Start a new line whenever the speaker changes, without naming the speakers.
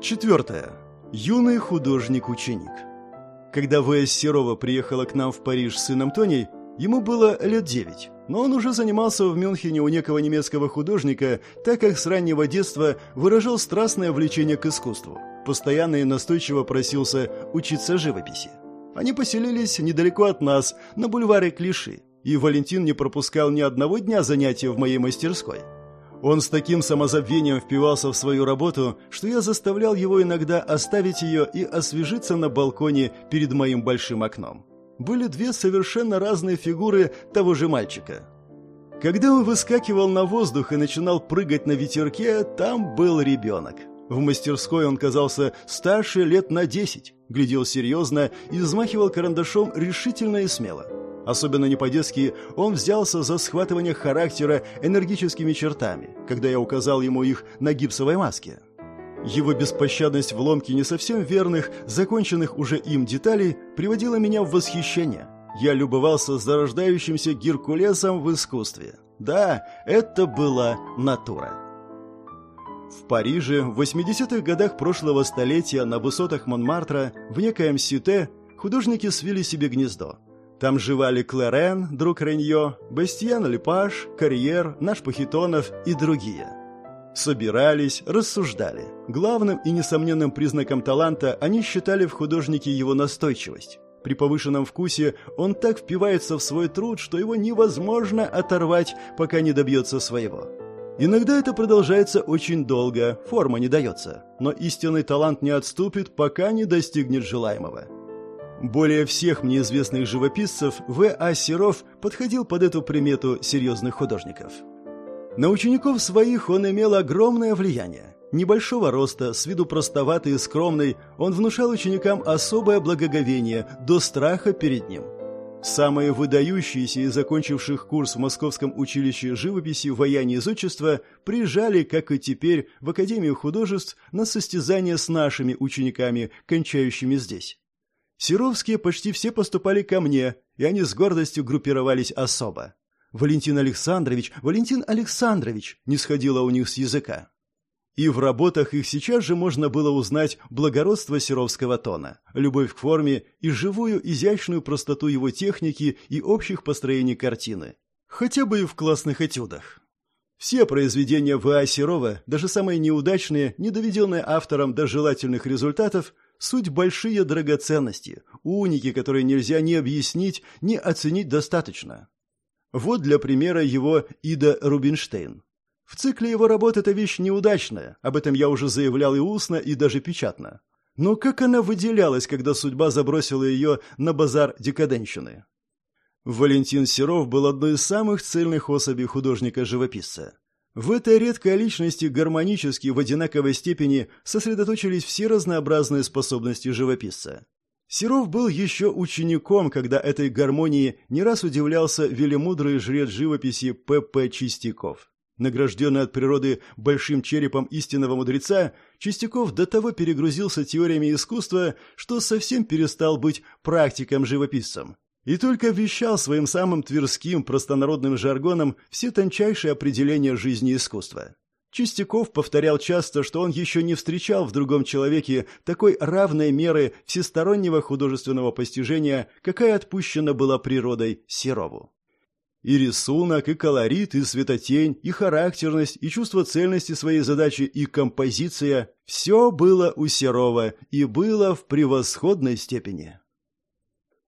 Четвертое. Юный художник-ученик. Когда В.С. Серова приехала к нам в Париж с сыном Тоней, ему было лет девять, но он уже занимался в Мюнхене у некого немецкого художника, так как с раннего детства выражал страстное влечение к искусству. Постоянно и настойчиво просился учиться живописи. Они поселились недалеко от нас, на бульваре Клиши, и Валентин не пропускал ни одного дня занятия в моей мастерской – он с таким самозабвением впивался в свою работу, что я заставлял его иногда оставить ее и освежиться на балконе перед моим большим окном. Были две совершенно разные фигуры того же мальчика. Когда он выскакивал на воздух и начинал прыгать на ветерке, там был ребенок. В мастерской он казался старше лет на десять, глядел серьезно и взмахивал карандашом решительно и смело. Особенно не по-детски он взялся за схватывание характера энергическими чертами, когда я указал ему их на гипсовой маске. Его беспощадность в ломке не совсем верных, законченных уже им деталей, приводила меня в восхищение. Я любовался зарождающимся Геркулесом в искусстве. Да, это была натура. В Париже в 80-х годах прошлого столетия на высотах Монмартра в некоем Сюте художники свили себе гнездо. Там живали Клерен, друг Реньо, Бастиан Лепаш, Карьер, наш Пахитонов и другие. Собирались, рассуждали. Главным и несомненным признаком таланта они считали в художнике его настойчивость. При повышенном вкусе он так впивается в свой труд, что его невозможно оторвать, пока не добьется своего. Иногда это продолжается очень долго, форма не дается, но истинный талант не отступит, пока не достигнет желаемого. Более всех мне известных живописцев В.А. Серов подходил под эту примету серьезных художников. На учеников своих он имел огромное влияние. Небольшого роста, с виду простоватый и скромный, он внушал ученикам особое благоговение, до страха перед ним. Самые выдающиеся из закончивших курс в Московском училище живописи, вояния и зодчества приезжали, как и теперь, в Академию художеств на состязания с нашими учениками, кончающими здесь. Серовские почти все поступали ко мне, и они с гордостью группировались особо. Валентин Александрович, Валентин Александрович не сходило у них с языка. И в работах их сейчас же можно было узнать благородство серовского тона, любовь к форме и живую изящную простоту его техники и общих построений картины. Хотя бы и в классных этюдах. Все произведения В.А. Серова, даже самые неудачные, не доведенные автором до желательных результатов, Суть большие драгоценности, уники, которые нельзя ни объяснить, ни оценить достаточно. Вот для примера его Ида Рубинштейн. В цикле его работ эта вещь неудачная, об этом я уже заявлял и устно, и даже печатно. Но как она выделялась, когда судьба забросила ее на базар декаденщины? Валентин Серов был одной из самых цельных особей художника-живописца. В этой редкой личности гармонически в одинаковой степени сосредоточились все разнообразные способности живописца. Серов был еще учеником, когда этой гармонии не раз удивлялся велемудрый жрец живописи П.П. Чистяков. Награжденный от природы большим черепом истинного мудреца, Чистяков до того перегрузился теориями искусства, что совсем перестал быть практиком-живописцем и только вещал своим самым тверским простонародным жаргоном все тончайшие определения жизни и искусства. Чистяков повторял часто, что он еще не встречал в другом человеке такой равной меры всестороннего художественного постижения, какая отпущена была природой Серову. И рисунок, и колорит, и светотень, и характерность, и чувство цельности своей задачи, и композиция – все было у Серова и было в превосходной степени.